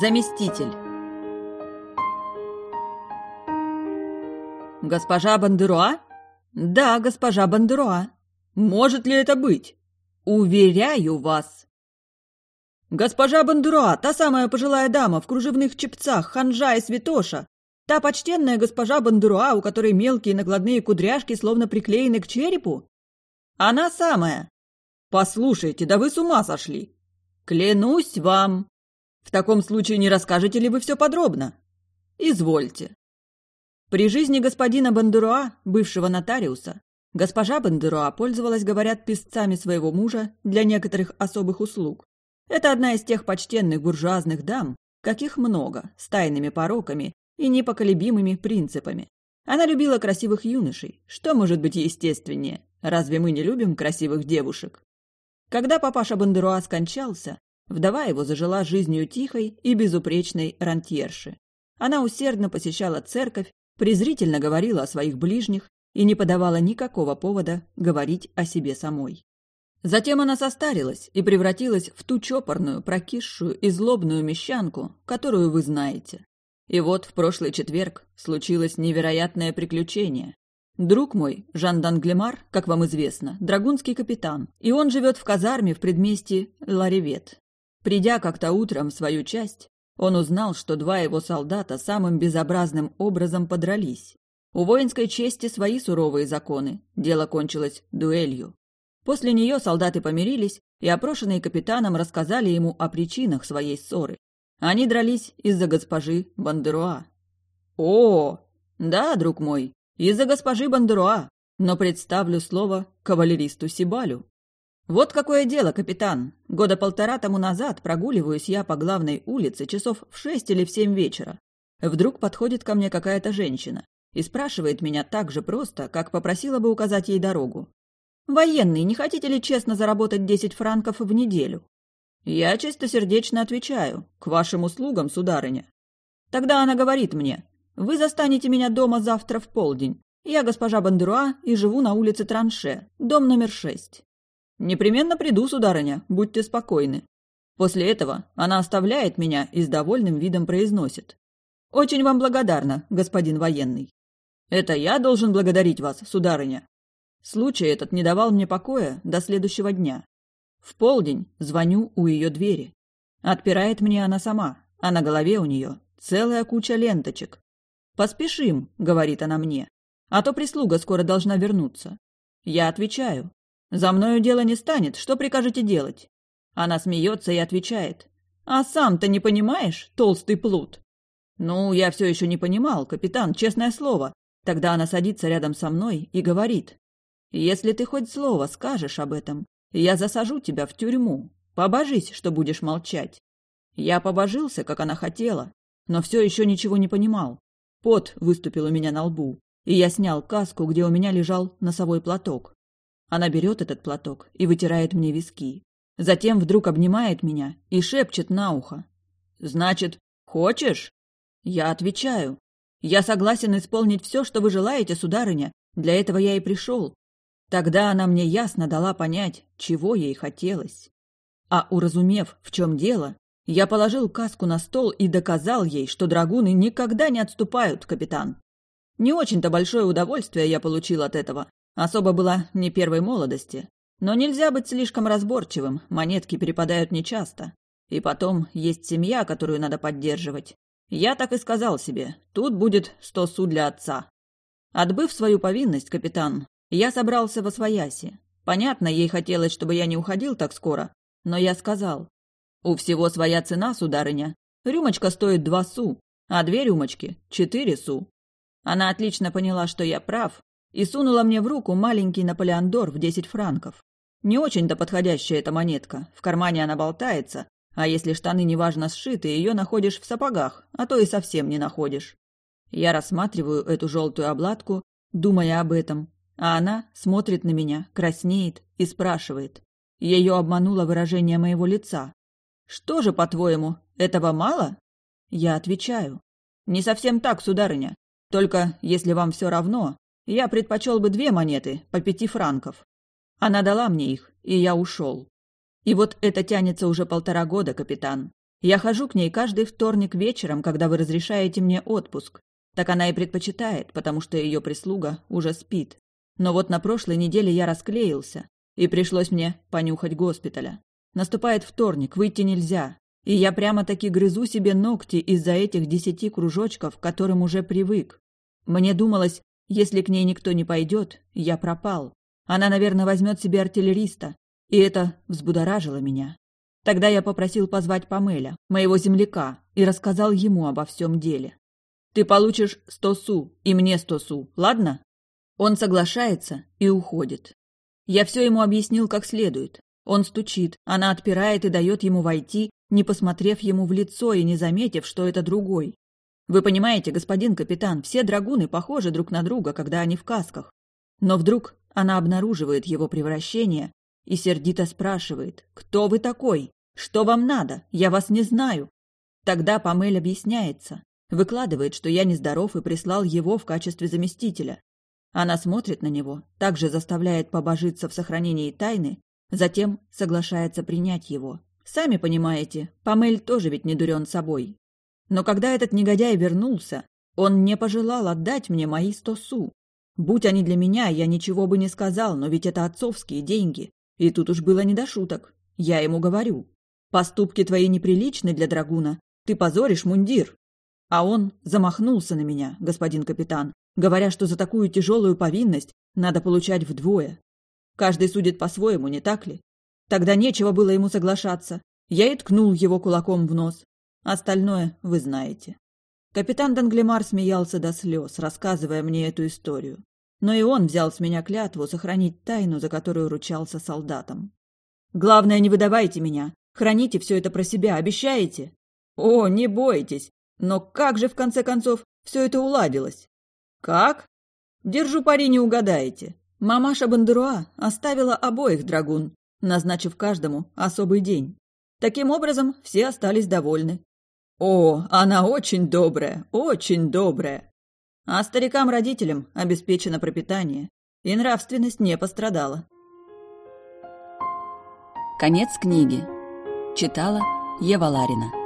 Заместитель. Госпожа Бандеруа? Да, госпожа Бандеруа. Может ли это быть? Уверяю вас. Госпожа Бандеруа, та самая пожилая дама в кружевных чепцах, ханжа и святоша. Та почтенная госпожа Бандеруа, у которой мелкие накладные кудряшки словно приклеены к черепу? Она самая. Послушайте, да вы с ума сошли. Клянусь вам. В таком случае не расскажете ли вы все подробно? Извольте. При жизни господина Бандеруа, бывшего нотариуса, госпожа Бандеруа пользовалась, говорят, писцами своего мужа для некоторых особых услуг. Это одна из тех почтенных буржуазных дам, каких много, с тайными пороками и непоколебимыми принципами. Она любила красивых юношей. Что может быть естественнее? Разве мы не любим красивых девушек? Когда папаша Бандеруа скончался, Вдова его зажила жизнью тихой и безупречной рантьерши. Она усердно посещала церковь, презрительно говорила о своих ближних и не подавала никакого повода говорить о себе самой. Затем она состарилась и превратилась в ту чопорную, прокисшую и злобную мещанку, которую вы знаете. И вот в прошлый четверг случилось невероятное приключение. Друг мой, Жан Данглемар, как вам известно, драгунский капитан, и он живет в казарме в предместье Ларевет. Придя как-то утром в свою часть, он узнал, что два его солдата самым безобразным образом подрались. У воинской чести свои суровые законы. Дело кончилось дуэлью. После нее солдаты помирились и, опрошенные капитаном, рассказали ему о причинах своей ссоры. Они дрались из-за госпожи Бандеруа. «О, да, друг мой, из-за госпожи Бандеруа, но представлю слово кавалеристу Сибалю. Вот какое дело, капитан. Года полтора тому назад прогуливаюсь я по главной улице часов в шесть или в семь вечера. Вдруг подходит ко мне какая-то женщина и спрашивает меня так же просто, как попросила бы указать ей дорогу. «Военный, не хотите ли честно заработать десять франков в неделю?» Я чистосердечно отвечаю, к вашим услугам, сударыня. Тогда она говорит мне, вы застанете меня дома завтра в полдень. Я госпожа Бандеруа и живу на улице Транше, дом номер шесть. «Непременно приду, сударыня, будьте спокойны». После этого она оставляет меня и с довольным видом произносит. «Очень вам благодарна, господин военный». «Это я должен благодарить вас, сударыня». Случай этот не давал мне покоя до следующего дня. В полдень звоню у ее двери. Отпирает мне она сама, а на голове у нее целая куча ленточек. «Поспешим», — говорит она мне, — «а то прислуга скоро должна вернуться». Я отвечаю, за мною дело не станет, что прикажете делать? Она смеется и отвечает. А сам-то не понимаешь, толстый плут? Ну, я все еще не понимал, капитан, честное слово. Тогда она садится рядом со мной и говорит. Если ты хоть слово скажешь об этом, я засажу тебя в тюрьму. Побожись, что будешь молчать. Я побожился, как она хотела, но все еще ничего не понимал. Пот выступил у меня на лбу, и я снял каску, где у меня лежал носовой платок. Она берет этот платок и вытирает мне виски. Затем вдруг обнимает меня и шепчет на ухо. «Значит, хочешь?» Я отвечаю. «Я согласен исполнить все, что вы желаете, сударыня. Для этого я и пришел». Тогда она мне ясно дала понять, чего ей хотелось. А уразумев, в чем дело, я положил каску на стол и доказал ей, что драгуны никогда не отступают, капитан. Не очень-то большое удовольствие я получил от этого, Особо была не первой молодости. Но нельзя быть слишком разборчивым, монетки перепадают нечасто. И потом есть семья, которую надо поддерживать. Я так и сказал себе, тут будет сто су для отца. Отбыв свою повинность, капитан, я собрался во свояси. Понятно, ей хотелось, чтобы я не уходил так скоро, но я сказал. У всего своя цена, сударыня. Рюмочка стоит два су, а две рюмочки – четыре су. Она отлично поняла, что я прав, и сунула мне в руку маленький Наполеон Дор в десять франков. Не очень-то подходящая эта монетка, в кармане она болтается, а если штаны неважно сшиты, ее находишь в сапогах, а то и совсем не находишь. Я рассматриваю эту желтую обладку, думая об этом, а она смотрит на меня, краснеет и спрашивает. Ее обмануло выражение моего лица. «Что же, по-твоему, этого мало?» Я отвечаю. «Не совсем так, сударыня. Только, если вам все равно, я предпочел бы две монеты по пяти франков. Она дала мне их, и я ушел. И вот это тянется уже полтора года, капитан. Я хожу к ней каждый вторник вечером, когда вы разрешаете мне отпуск. Так она и предпочитает, потому что ее прислуга уже спит. Но вот на прошлой неделе я расклеился, и пришлось мне понюхать госпиталя. Наступает вторник, выйти нельзя. И я прямо-таки грызу себе ногти из-за этих десяти кружочков, к которым уже привык. Мне думалось, если к ней никто не пойдет, я пропал. Она, наверное, возьмет себе артиллериста. И это взбудоражило меня. Тогда я попросил позвать Памеля, моего земляка, и рассказал ему обо всем деле. Ты получишь сто су, и мне сто су, ладно? Он соглашается и уходит. Я все ему объяснил как следует. Он стучит, она отпирает и дает ему войти, не посмотрев ему в лицо и не заметив, что это другой. Вы понимаете, господин капитан, все драгуны похожи друг на друга, когда они в касках. Но вдруг она обнаруживает его превращение и сердито спрашивает, «Кто вы такой? Что вам надо? Я вас не знаю». Тогда Памель объясняется, выкладывает, что я нездоров и прислал его в качестве заместителя. Она смотрит на него, также заставляет побожиться в сохранении тайны, затем соглашается принять его. Сами понимаете, Памель тоже ведь не дурен собой. Но когда этот негодяй вернулся, он не пожелал отдать мне мои сто су. Будь они для меня, я ничего бы не сказал, но ведь это отцовские деньги. И тут уж было не до шуток. Я ему говорю. Поступки твои неприличны для драгуна. Ты позоришь мундир. А он замахнулся на меня, господин капитан, говоря, что за такую тяжелую повинность надо получать вдвое. Каждый судит по-своему, не так ли? Тогда нечего было ему соглашаться. Я и ткнул его кулаком в нос. Остальное вы знаете. Капитан Данглемар смеялся до слез, рассказывая мне эту историю. Но и он взял с меня клятву сохранить тайну, за которую ручался солдатам. «Главное, не выдавайте меня. Храните все это про себя, обещаете?» «О, не бойтесь. Но как же, в конце концов, все это уладилось?» «Как?» «Держу пари, не угадаете. Мамаша Бандеруа оставила обоих драгун, назначив каждому особый день. Таким образом, все остались довольны. О, она очень добрая, очень добрая. А старикам-родителям обеспечено пропитание, и нравственность не пострадала. Конец книги. Читала Ева Ларина.